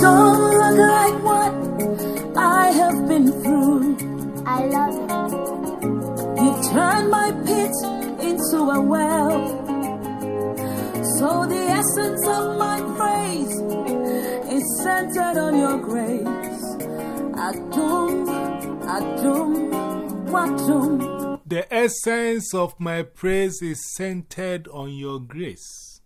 don't look like what I have been through. I love it. You turned my pit into a well. So the essence of my praise is centered on your grace. Adum, adum, watum. The essence of my praise is centered on your grace.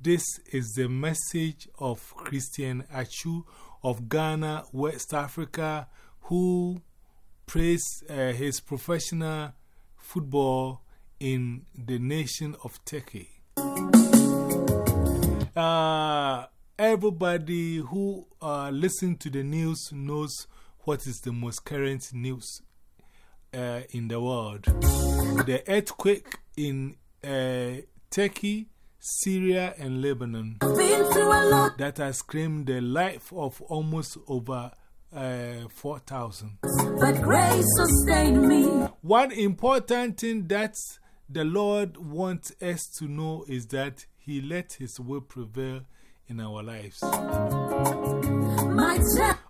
This is the message of Christian Atsu of Ghana, West Africa, who plays uh, his professional football in the nation of Turkey. Uh, everybody who uh, listens to the news knows what is the most current news uh, in the world. The earthquake in Turkey, Syria, and Lebanon Been through a lot, that has claimed the life of almost over uh, 4,000. but grace sustained me. One important thing that the Lord wants us to know is that He let His will prevail in our lives.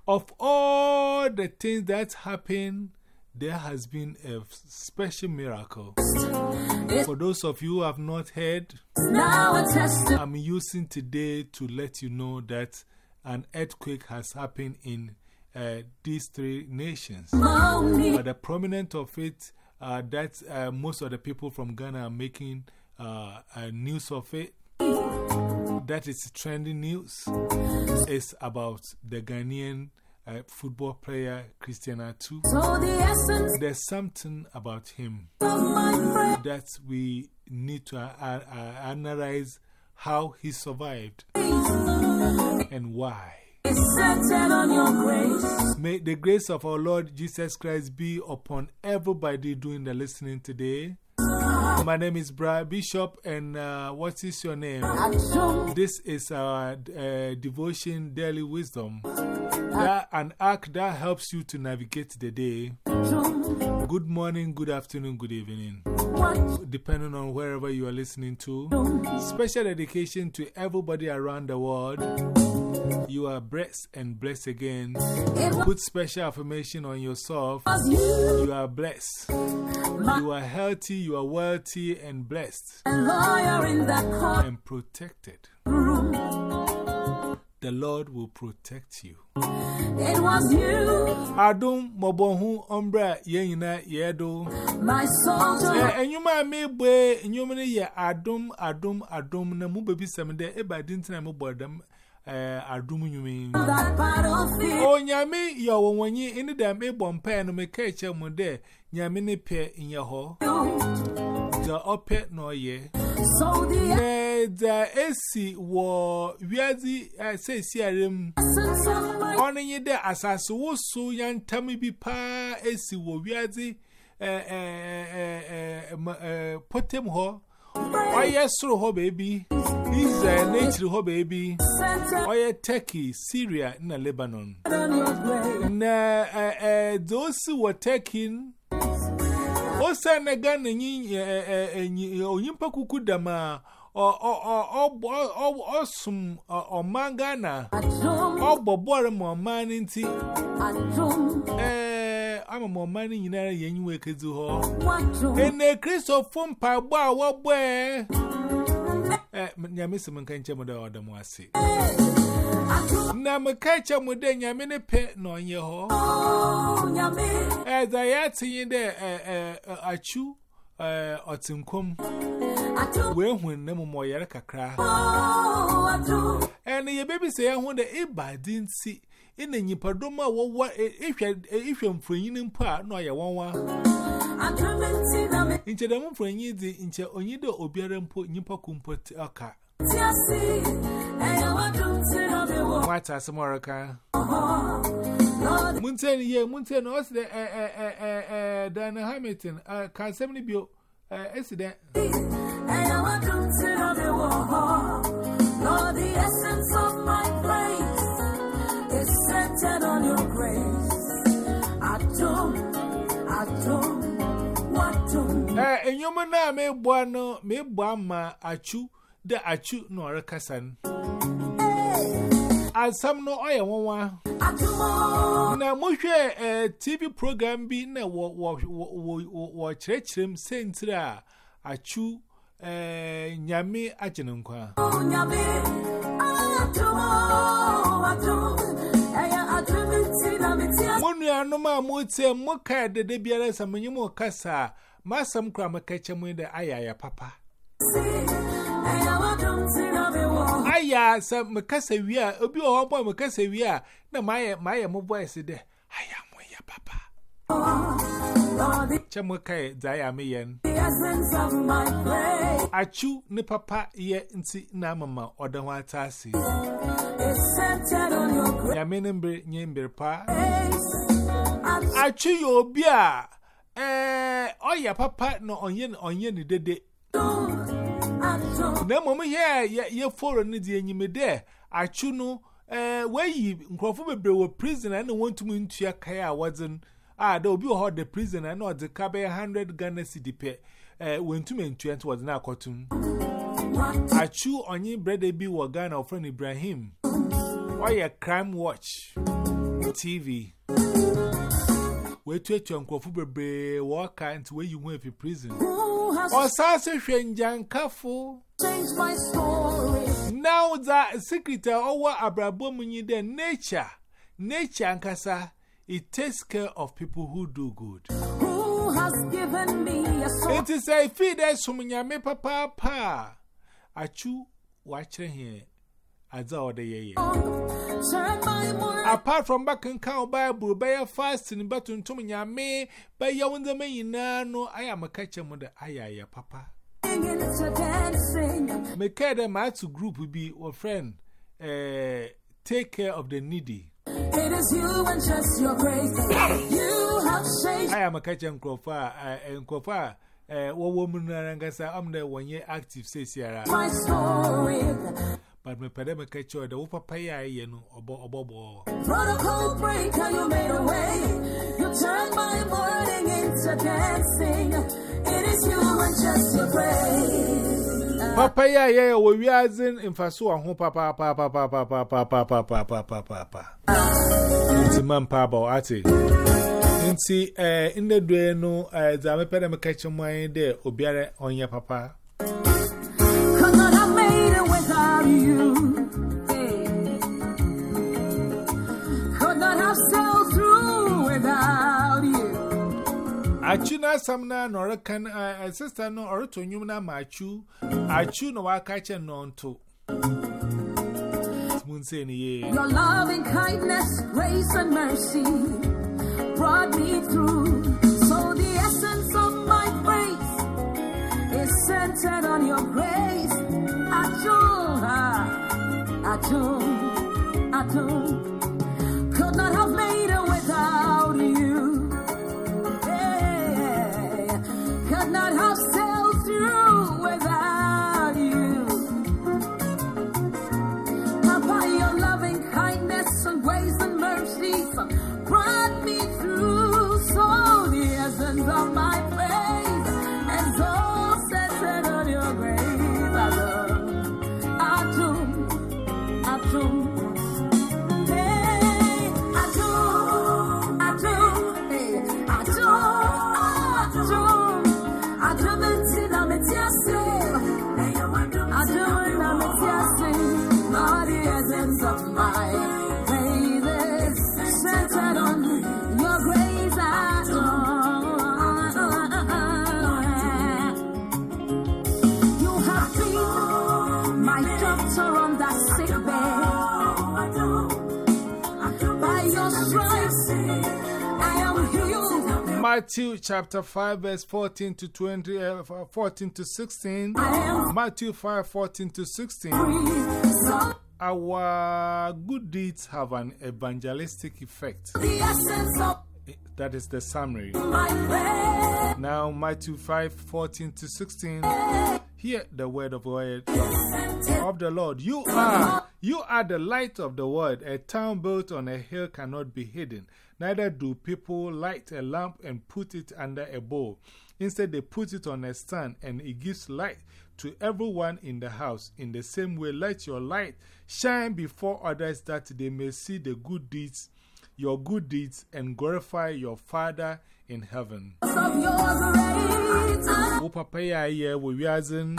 Of all the things that happen, there has been a special miracle. For those of you who have not heard. I'm using today to let you know that an earthquake has happened in uh, these three nations. But the prominent of it, uh, that uh, most of the people from Ghana are making uh, news of it. That is trending news. It's about the Ghanaian uh, football player Christian Atsu. So the There's something about him of my praise that we need to uh, uh, analyze how he survived and why. is centered on your grace. May the grace of our Lord Jesus Christ be upon everybody doing the listening today. My name is Brad Bishop, and uh, what is your name? This is our uh, devotion, daily wisdom. That, an arc that helps you to navigate the day. Good morning, good afternoon, good evening. Depending on wherever you are listening to. Special dedication to everybody around the world. You are blessed and blessed again. Put special affirmation on yourself. you, are blessed. You are healthy, you are wealthy and blessed a lawyer in that and protected. The Lord will protect you. It was you, Adum mobonhu umbra yenina yedo. my soldier. Eh, enyuma me bwe enyuma ne ye adum adum adum na mu baby semde e ba dintina me bodam eh adum nyumi. That battlefield, O nyame ye wonwanyi ini da me bompa no me ka eche mu de nyame ne pe nye the ope no ye. So the the wo wiadi eh, say siarim. Ono ye de asase wo so yantam bi pa AC wo wiadi eh, eh, potem ho. Oye soro ho baby. Israel nature ho baby. Oye Turkey, Syria na Lebanon. Na eh eh those were o sa na ga na nyi onyimpa kuku da ma ọsụm ọma gana ọgbọgbọrọ ma ọma nti. Ama ma ọma nyinara ya enyi wee kezi hụ ene kristofo mpa gba awọgbọ ee nyamisi m nke nche m da Na mkacha mude nyame ne pe na onye ho. Eza ya tinye de eh, eh, achu otinkom. Eh, Wee hu nne mu mo yare kakra. Ene ye bebi se ya hu de iba di nti. Ene nyipadom a wowa ehwe ehwe mfonyin mpo a na oye wonwa. Nche de mfonyin di nche onyi de obiara mpo nyipa kumpo aka. What are some America? Munten, ye, Munten, what's the eh, eh, eh, eh, eh Dana Hamilton? Uh, can somebody uh, incident? Lord, the essence of my praise is centered on your grace. I don't, I don't. Eh, eh enyomo na mebwa no, mebwa I achu da achu no ọrịa. Asam no ọyẹ nwanwa. Na mo hwẹ eh, TV program bi na wo wọ kyerɛkyerɛ m sentiri a achu eh, nyame agye ne nkwa. Mo nuanom a motie mo kaa dede biara sɛ menye mo kasa a masɛm kora mekɛkyɛ mu dɛ papa. See. Aya, some Mikasa, we are, Obi or Boy Mikasa, we are. No, Maya my, my voice is there. I am with papa. Chamukai, Diamian. The essence of my play. Achu, ne papa, ye, nti, na Mama the watasi. Ya centered on your grace. Yamenembre, nyembre pa. Achu, your. Eh, oh, yeah, papa, no, onion, onion, dede. Na mmom here ye foreign ni die nyime there achu no eh wayi nkrofo bebre wo prisoner na wontum ntua kai a wadzen ah da obi ho the prisoner na odze ka be 100 Ghana cedi pe eh ntua ntua odze na akotum achu onye brother bi wo Ghana of friend Ibrahim. Oye crime watch TV wetuatua nkurɔfo bebree wɔɔka nti woayi ho afi prison. Ɔsaa sɛ hwɛ ngyankafo now that secretary over abrabom nyi the nature nature ankasa it takes care of people who do good. Who has given me a soul? It is a feed as some yame papa pa. Achu, watch here. As all the year. Apart from back and cow Bible, by a fasting button to me, yame, by yawn the main, no, I am a catcher mother, ayaya papa. Make them out to group will be or friend, eh, take care of the needy. It is you and just your grace. You have changed I am a catcher and crofa, and crofa, eh, what woman and gasa, I'm the one year active, says Sierra. my story. But my padama catch the whoop paya, you know, or bobo. Protocol breaker, you made a way. You turned my mourning into dancing. It is you Papa ya ya ya wo wiaze mfaso wa ho papa papa papa papa papa ate. Nti eh inde no eh za me pere me kache mo an de obiare onye papa. Achina samna nore kan sister no oroto nyum na machu Achu no wakacha non to. Moon say ye. Your loving kindness, grace, and mercy brought me through. So the essence of my praise is centered on your grace. Achoo, achoo, my doctor on that sick bed. By your stripes, I am healed. Matthew chapter 5, verse 14 to 20, uh, 14 to 16. I am Matthew 5, 14 to 16. free. So Our good deeds have an evangelistic effect. of That is the summary. Now, Matthew 5, 14 to 16. Hear the word of God of the Lord. You are, you are the light of the world. A town built on a hill cannot be hidden. Neither do people light a lamp and put it under a bowl. Instead, they put it on a stand, and it gives light to everyone in the house. In the same way, let your light shine before others that they may see the good deeds, your good deeds, and glorify your Father in heaven. O papa ya ye wo wiazen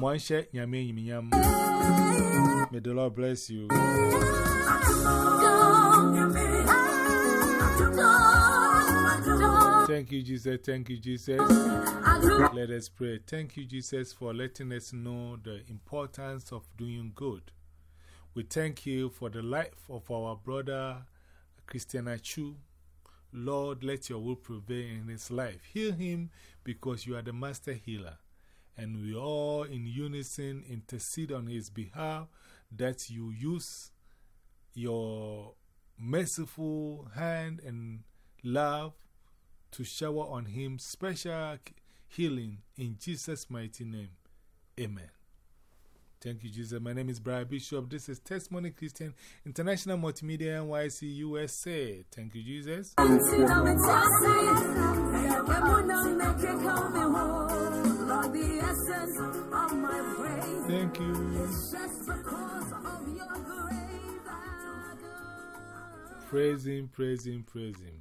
Mwanshe nyame yiminyam May the Lord bless you. Thank you, Jesus. Thank you, Jesus. Let us pray. Thank you, Jesus, for letting us know the importance of doing good. We thank you for the life of our brother Christian Atsu. Lord, let your will prevail in his life. Heal him because you are the master healer. And we all in unison intercede on his behalf that you use your merciful hand and love to shower on him special healing in Jesus' mighty name. Amen. Thank you, Jesus. My name is Brian Bishop. This is Testimony Christian International Multimedia NYC USA. Thank you, Jesus. Thank you. Praise Him, praise Him, praise Him.